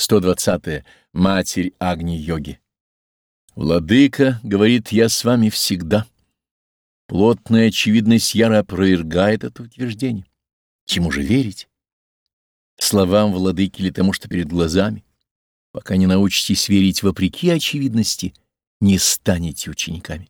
120. -е. Матерь Агни-йоги. Владыка говорит, я с вами всегда. Плотная очевидность яро опровергает это утверждение. Чему же верить? Словам владыки или тому, что перед глазами? Пока не научитесь верить вопреки очевидности, не станете учениками.